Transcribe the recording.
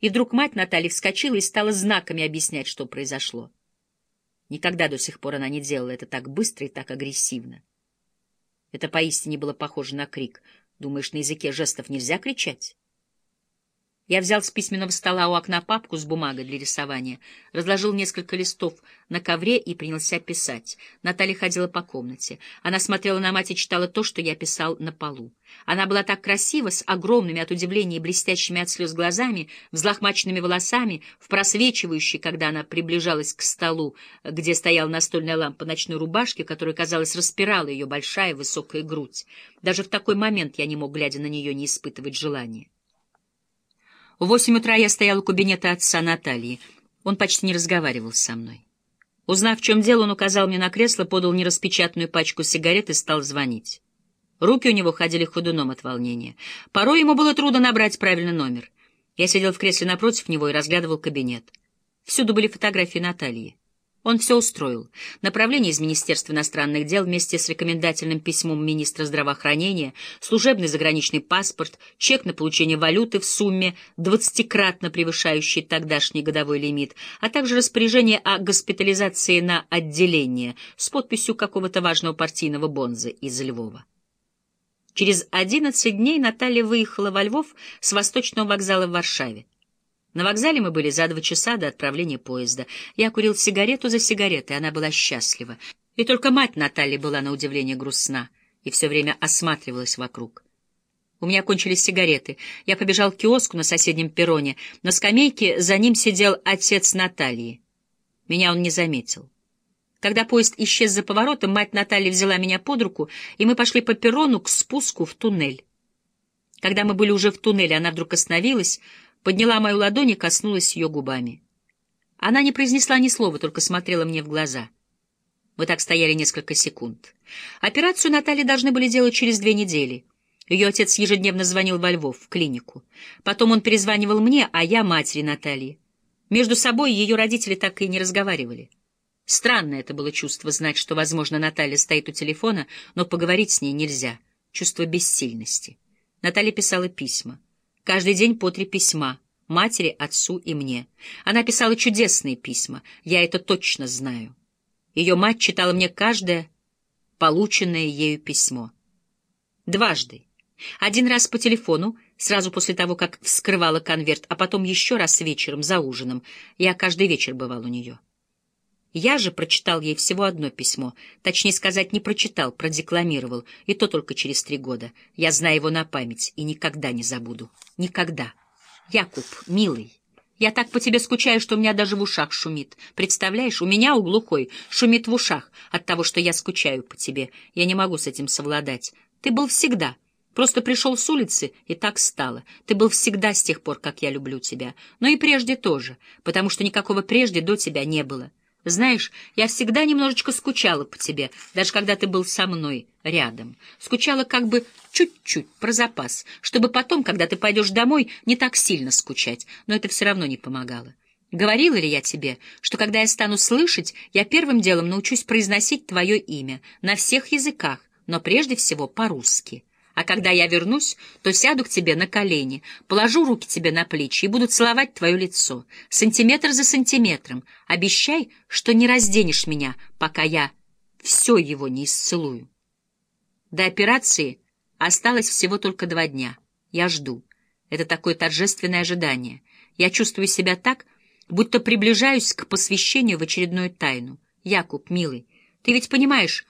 И вдруг мать Натальи вскочила и стала знаками объяснять, что произошло. Никогда до сих пор она не делала это так быстро и так агрессивно. Это поистине было похоже на крик. Думаешь, на языке жестов нельзя кричать? Я взял с письменного стола у окна папку с бумагой для рисования, разложил несколько листов на ковре и принялся писать. Наталья ходила по комнате. Она смотрела на мать и читала то, что я писал на полу. Она была так красива, с огромными от удивления и блестящими от слез глазами, взлохмаченными волосами, в просвечивающей, когда она приближалась к столу, где стояла настольная лампа ночной рубашки, которая, казалось, распирала ее большая высокая грудь. Даже в такой момент я не мог, глядя на нее, не испытывать желания. В восемь утра я стоял у кабинета отца Натальи. Он почти не разговаривал со мной. Узнав, в чем дело, он указал мне на кресло, подал нераспечатанную пачку сигарет и стал звонить. Руки у него ходили ходуном от волнения. Порой ему было трудно набрать правильный номер. Я сидел в кресле напротив него и разглядывал кабинет. Всюду были фотографии Натальи. Он все устроил. Направление из Министерства иностранных дел вместе с рекомендательным письмом министра здравоохранения, служебный заграничный паспорт, чек на получение валюты в сумме, двадцатикратно превышающий тогдашний годовой лимит, а также распоряжение о госпитализации на отделение с подписью какого-то важного партийного бонза из Львова. Через одиннадцать дней Наталья выехала во Львов с восточного вокзала в Варшаве. На вокзале мы были за два часа до отправления поезда. Я курил сигарету за сигаретой, она была счастлива. И только мать Натальи была на удивление грустна и все время осматривалась вокруг. У меня кончились сигареты. Я побежал к киоску на соседнем перроне. На скамейке за ним сидел отец Натальи. Меня он не заметил. Когда поезд исчез за поворотом, мать Натальи взяла меня под руку, и мы пошли по перрону к спуску в туннель. Когда мы были уже в туннеле, она вдруг остановилась, подняла мою ладонь и коснулась ее губами. Она не произнесла ни слова, только смотрела мне в глаза. Мы так стояли несколько секунд. Операцию Натальи должны были делать через две недели. Ее отец ежедневно звонил во Львов, в клинику. Потом он перезванивал мне, а я матери Натальи. Между собой ее родители так и не разговаривали. Странное это было чувство знать, что, возможно, Наталья стоит у телефона, но поговорить с ней нельзя. Чувство бессильности. Наталья писала письма. Каждый день по три письма. Матери, отцу и мне. Она писала чудесные письма. Я это точно знаю. Ее мать читала мне каждое полученное ею письмо. Дважды. Один раз по телефону, сразу после того, как вскрывала конверт, а потом еще раз вечером за ужином. Я каждый вечер бывал у нее. Я же прочитал ей всего одно письмо, точнее сказать, не прочитал, продекламировал, и то только через три года. Я знаю его на память и никогда не забуду. Никогда. Якуб, милый, я так по тебе скучаю, что у меня даже в ушах шумит. Представляешь, у меня у глухой шумит в ушах от того, что я скучаю по тебе. Я не могу с этим совладать. Ты был всегда. Просто пришел с улицы, и так стало. Ты был всегда с тех пор, как я люблю тебя. Но и прежде тоже, потому что никакого прежде до тебя не было. Знаешь, я всегда немножечко скучала по тебе, даже когда ты был со мной рядом. Скучала как бы чуть-чуть, про запас, чтобы потом, когда ты пойдешь домой, не так сильно скучать, но это все равно не помогало. Говорила ли я тебе, что когда я стану слышать, я первым делом научусь произносить твое имя на всех языках, но прежде всего по-русски? А когда я вернусь, то сяду к тебе на колени, положу руки тебе на плечи и буду целовать твое лицо, сантиметр за сантиметром. Обещай, что не разденешь меня, пока я все его не исцелую. До операции осталось всего только два дня. Я жду. Это такое торжественное ожидание. Я чувствую себя так, будто приближаюсь к посвящению в очередную тайну. Якуб, милый, ты ведь понимаешь,